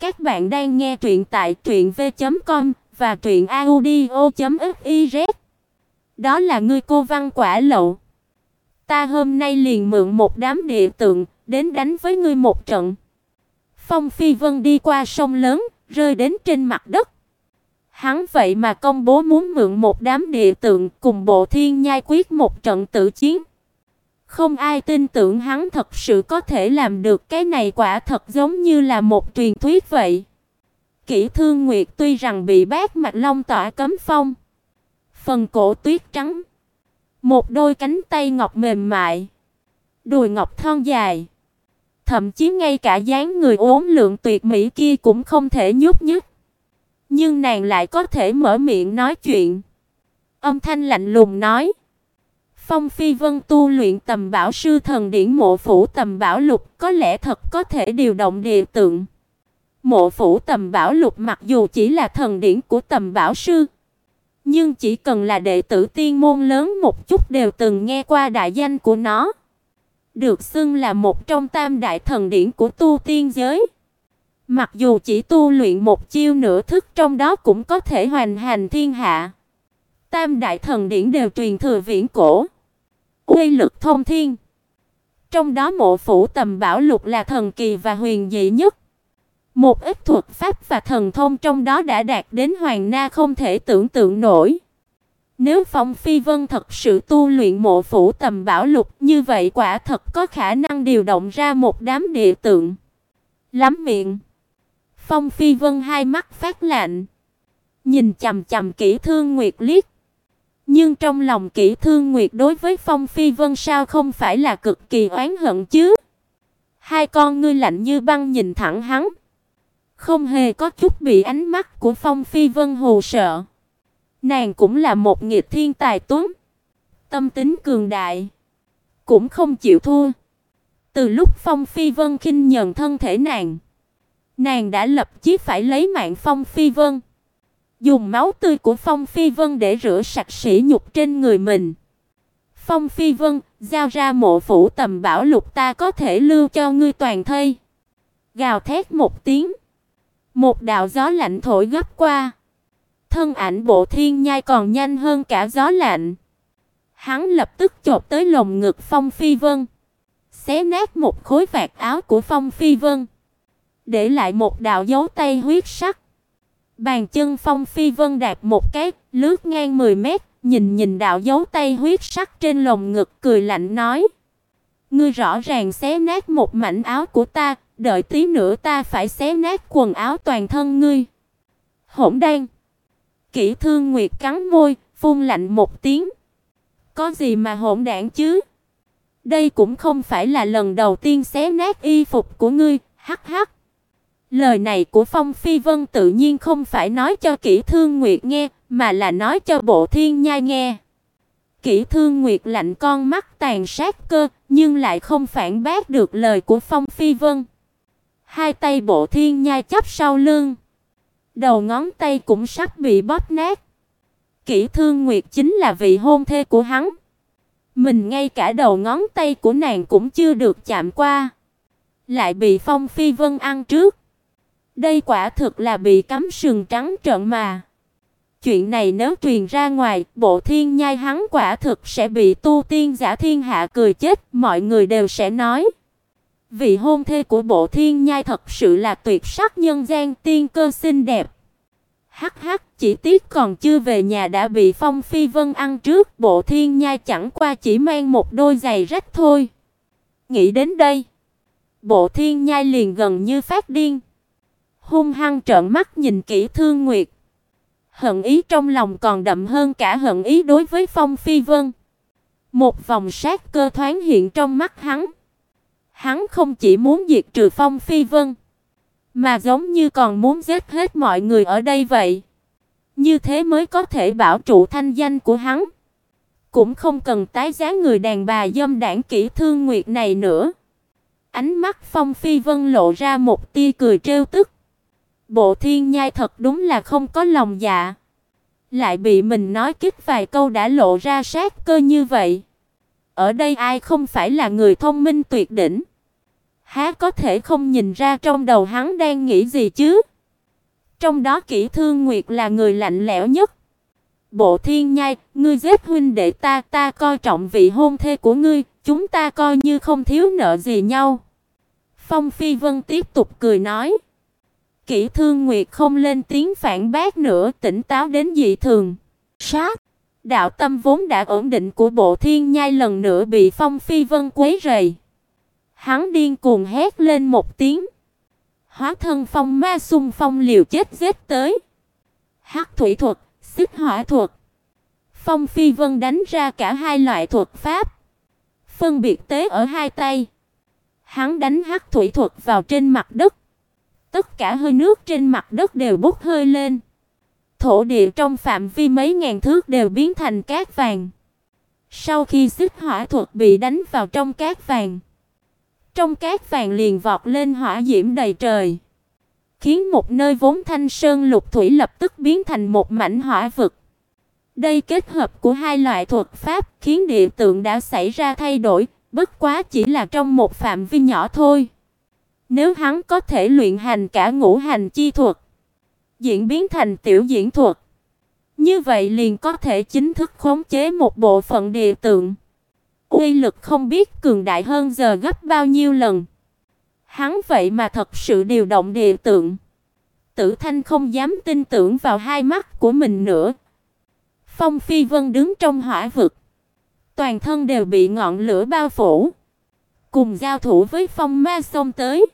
Các bạn đang nghe truyện tại truyệnv.com và truyệnaudio.fiz. Đó là ngươi cô văn quả lậu. Ta hôm nay liền mượn một đám địa tượng đến đánh với ngươi một trận. Phong Phi Vân đi qua sông lớn, rơi đến trên mặt đất. Hắn vậy mà công bố muốn mượn một đám địa tượng cùng Bộ Thiên Nhai quyết một trận tử chiến. Không ai tin tưởng hắn thật sự có thể làm được cái này quả thật giống như là một truyền thuyết vậy. Kỷ Thương Nguyệt tuy rằng bị bát mạch long tỏa cấm phong, phần cổ tuyết trắng, một đôi cánh tay ngọc mềm mại, đùi ngọc thon dài, thậm chí ngay cả dáng người uốn lượn tuyệt mỹ kia cũng không thể nhúc nhích. Nhưng nàng lại có thể mở miệng nói chuyện. Âm thanh lạnh lùng nói: Phong Phi Vân tu luyện tầm bảo sư thần điển mộ phủ tầm bảo lục, có lẽ thật có thể điều động địa tượng. Mộ phủ tầm bảo lục mặc dù chỉ là thần điển của tầm bảo sư, nhưng chỉ cần là đệ tử tiên môn lớn một chút đều từng nghe qua đại danh của nó. Được xưng là một trong tam đại thần điển của tu tiên giới. Mặc dù chỉ tu luyện một chiêu nửa thức trong đó cũng có thể hoành hành thiên hạ. Tam đại thần điển đều truyền thừa viễn cổ uy lực thông thiên. Trong đó mộ phủ tầm bảo lục là thần kỳ và huyền dị nhất. Một ít thuật pháp và thần thông trong đó đã đạt đến hoàng na không thể tưởng tượng nổi. Nếu Phong Phi Vân thật sự tu luyện mộ phủ tầm bảo lục, như vậy quả thật có khả năng điều động ra một đám địa tượng. Lắm miệng. Phong Phi Vân hai mắt phát lạnh, nhìn chằm chằm kỹ Thương Nguyệt liếc. Nhưng trong lòng Kỷ Thương Nguyệt đối với Phong Phi Vân sao không phải là cực kỳ oán hận chứ? Hai con ngươi lạnh như băng nhìn thẳng hắn, không hề có chút bị ánh mắt của Phong Phi Vân hù sợ. Nàng cũng là một nghiệt thiên tài tuấn, tâm tính cường đại, cũng không chịu thua. Từ lúc Phong Phi Vân khinh nhận thân thể nàng, nàng đã lập chí phải lấy mạng Phong Phi Vân. Dùng máu tươi của Phong Phi Vân để rửa sạch sỉ nhục trên người mình. Phong Phi Vân, giao ra mộ phủ tầm bảo lục ta có thể lưu cho ngươi toàn thây. Gào thét một tiếng. Một đạo gió lạnh thổi gấp qua. Thân ảnh bộ thiên nhai còn nhanh hơn cả gió lạnh. Hắn lập tức chộp tới lồng ngực Phong Phi Vân. Xé nát một khối vạt áo của Phong Phi Vân. Để lại một đạo dấu tay huyết sắc. Bàn chân Phong Phi Vân đạp một cái, lướt ngang 10 mét, nhìn nhìn đạo dấu tay huyết sắc trên lồng ngực cười lạnh nói: "Ngươi rõ ràng xé nát một mảnh áo của ta, đợi tí nữa ta phải xé nát quần áo toàn thân ngươi." Hỗn đan. Kỷ Thương Nguyệt cắn môi, phun lạnh một tiếng. "Có gì mà hỗn đản chứ? Đây cũng không phải là lần đầu tiên xé nát y phục của ngươi." Hắc hắc. Lời này của Phong Phi Vân tự nhiên không phải nói cho Kỷ Thương Nguyệt nghe, mà là nói cho Bộ Thiên Nhai nghe. Kỷ Thương Nguyệt lạnh con mắt tàn sát cơ, nhưng lại không phản bác được lời của Phong Phi Vân. Hai tay Bộ Thiên Nhai chắp sau lưng, đầu ngón tay cũng sắp bị bóp nát. Kỷ Thương Nguyệt chính là vị hôn thê của hắn. Mình ngay cả đầu ngón tay của nàng cũng chưa được chạm qua, lại bị Phong Phi Vân ăn trước. Đây quả thực là bị cắm sừng trắng trợn mà. Chuyện này nếu truyền ra ngoài, bộ thiên nhai hắn quả thực sẽ bị tu tiên giả thiên hạ cười chết, mọi người đều sẽ nói. Vị hôn thê của bộ thiên nhai thật sự là tuyệt sắc nhân gian tiên cơ xinh đẹp. Hắc hắc, chỉ tiếc còn chưa về nhà đã bị Phong Phi Vân ăn trước, bộ thiên nhai chẳng qua chỉ mang một đôi giày rách thôi. Nghĩ đến đây, bộ thiên nhai liền gần như phát điên hung hăng trợn mắt nhìn kỹ Thương Nguyệt. Hận ý trong lòng còn đậm hơn cả hận ý đối với Phong Phi Vân. Một vòng sát cơ thoáng hiện trong mắt hắn. Hắn không chỉ muốn diệt trừ Phong Phi Vân, mà giống như còn muốn giết hết mọi người ở đây vậy. Như thế mới có thể bảo trụ thanh danh của hắn. Cũng không cần tái giá người đàn bà dâm đảng kỹ Thương Nguyệt này nữa. Ánh mắt Phong Phi Vân lộ ra một tia cười trêu tức. Bộ Thiên Nhai thật đúng là không có lòng dạ, lại bị mình nói kích vài câu đã lộ ra sát cơ như vậy. Ở đây ai không phải là người thông minh tuyệt đỉnh? Há có thể không nhìn ra trong đầu hắn đang nghĩ gì chứ? Trong đó Kỷ Thương Nguyệt là người lạnh lẽo nhất. Bộ Thiên Nhai, ngươi giết huynh đệ ta, ta coi trọng vị hôn thê của ngươi, chúng ta coi như không thiếu nợ gì nhau. Phong Phi Vân tiếp tục cười nói. Kỷ Thương Nguyệt không lên tiếng phản bác nữa, tỉnh táo đến dị thường. Sát Đạo tâm vốn đã ổn định của Bộ Thiên Nhai lần nữa bị Phong Phi Vân quấy rầy. Hắn điên cuồng hét lên một tiếng. Hóa thân phong ma xung phong liều chết giết tới. Hắc thủy thuật, xích hỏa thuật. Phong Phi Vân đánh ra cả hai loại thuật pháp, phân biệt tế ở hai tay. Hắn đánh hắc thủy thuật vào trên mặt đất. Tất cả hơi nước trên mặt đất đều bốc hơi lên. Thổ địa trong phạm vi mấy ngàn thước đều biến thành cát vàng. Sau khi xích hỏa thuật bị đánh vào trong cát vàng, trong cát vàng liền vọt lên hỏa diễm đầy trời, khiến một nơi vốn thanh sơn lục thủy lập tức biến thành một mảnh hỏa vực. Đây kết hợp của hai loại thuật pháp khiến địa tượng đã xảy ra thay đổi, bất quá chỉ là trong một phạm vi nhỏ thôi. Nếu hắn có thể luyện hành cả ngũ hành chi thuật, diễn biến thành tiểu diễn thuật, như vậy liền có thể chính thức khống chế một bộ phận địa tượng. Uy lực không biết cường đại hơn giờ gấp bao nhiêu lần. Hắn vậy mà thật sự điều động địa tượng. Tử Thanh không dám tin tưởng vào hai mắt của mình nữa. Phong Phi Vân đứng trong hỏa vực, toàn thân đều bị ngọn lửa bao phủ, cùng giao thủ với phong ma xông tới.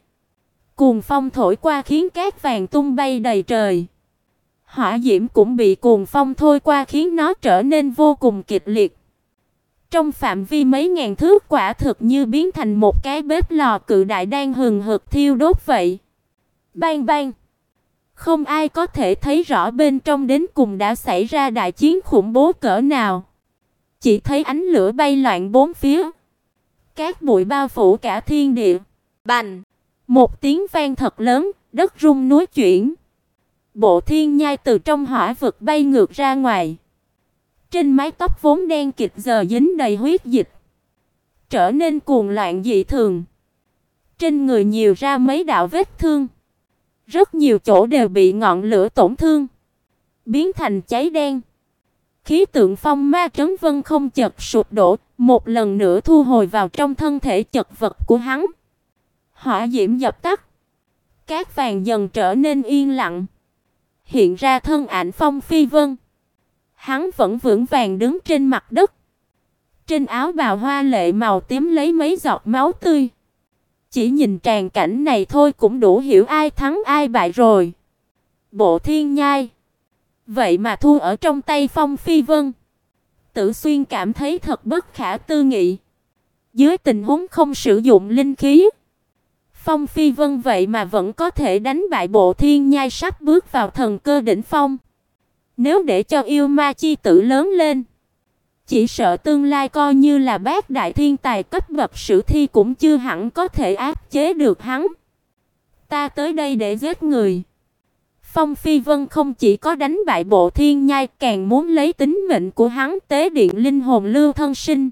Cuồng phong thổi qua khiến cát vàng tung bay đầy trời. Hỏa diễm cũng bị cuồng phong thôi qua khiến nó trở nên vô cùng kịch liệt. Trong phạm vi mấy ngàn thước, quả thực như biến thành một cái bếp lò cự đại đang hừng hực thiêu đốt vậy. Bang bang. Không ai có thể thấy rõ bên trong đến cùng đã xảy ra đại chiến khủng bố cỡ nào. Chỉ thấy ánh lửa bay loạn bốn phía. Các bụi bao phủ cả thiên địa. Bành! Một tiếng vang thật lớn, đất rung núi chuyển. Bộ thiên nhai từ trong hỏa vực bay ngược ra ngoài. Trên mái tóc vốn đen kịt giờ dính đầy huyết dịch, trở nên cuồng loạn dị thường. Trên người nhiều ra mấy đạo vết thương. Rất nhiều chỗ đều bị ngọn lửa tổn thương, biến thành cháy đen. Khí tượng phong ma trấn vân không chợt sụp đổ, một lần nữa thu hồi vào trong thân thể chật vật của hắn. Hỏa diễm dập tắt, cát vàng dần trở nên yên lặng, hiện ra thân ảnh Phong Phi Vân. Hắn vẫn vững vàng đứng trên mặt đất. Trên áo bào hoa lệ màu tím lấy mấy giọt máu tươi. Chỉ nhìn tràn cảnh này thôi cũng đủ hiểu ai thắng ai bại rồi. Bộ Thiên Nhai, vậy mà thua ở trong tay Phong Phi Vân. Tử Xuyên cảm thấy thật bất khả tư nghị. Dưới tình huống không sử dụng linh khí, Phong Phi Vân vậy mà vẫn có thể đánh bại Bộ Thiên Nhai sắp bước vào thần cơ đỉnh phong. Nếu để cho yêu ma chi tử lớn lên, chỉ sợ tương lai coi như là bác đại thiên tài cấp bậc sử thi cũng chưa hẳn có thể áp chế được hắn. Ta tới đây để giết người. Phong Phi Vân không chỉ có đánh bại Bộ Thiên Nhai, càng muốn lấy tính mệnh của hắn tế điện linh hồn lưu thân sinh.